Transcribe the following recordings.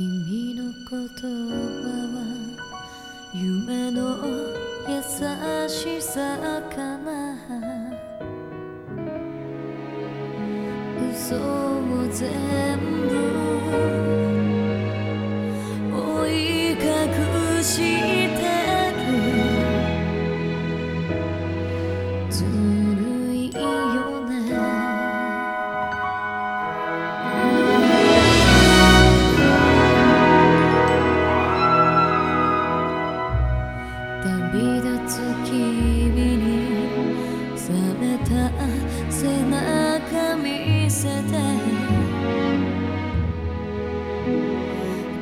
君の言葉は夢の優しさかな。嘘を全部追い隠し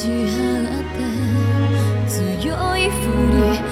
じ合って強い振り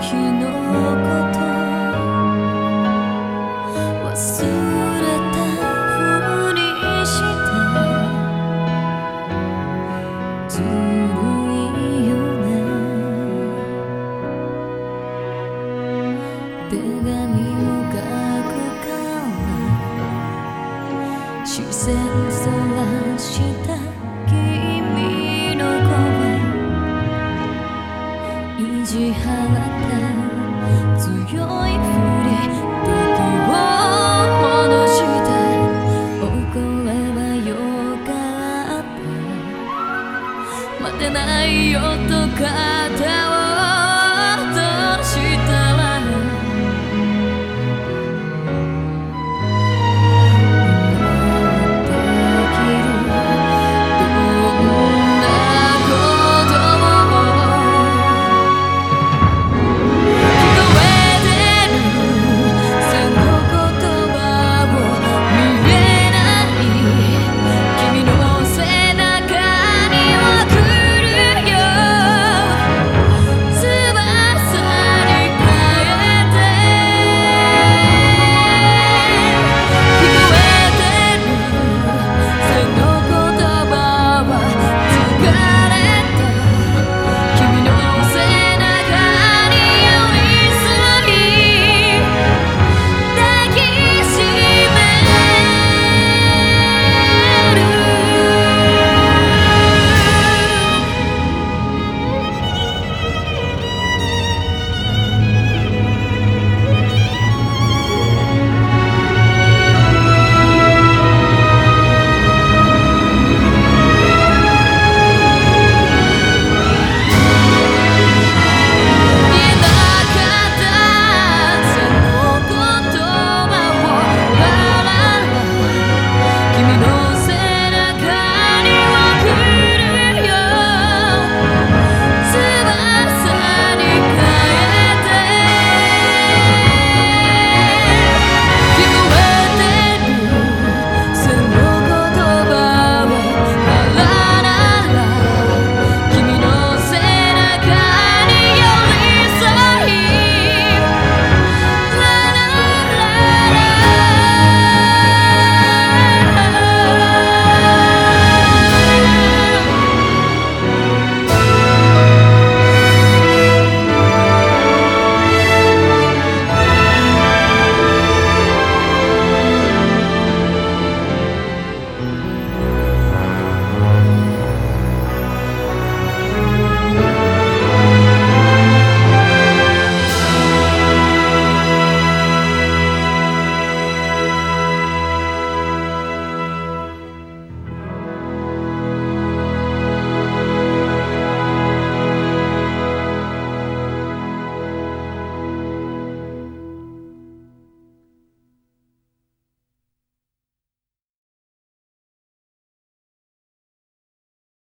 日のこと忘れたふりしたずるいよね手紙を書くから視線そした君地放強い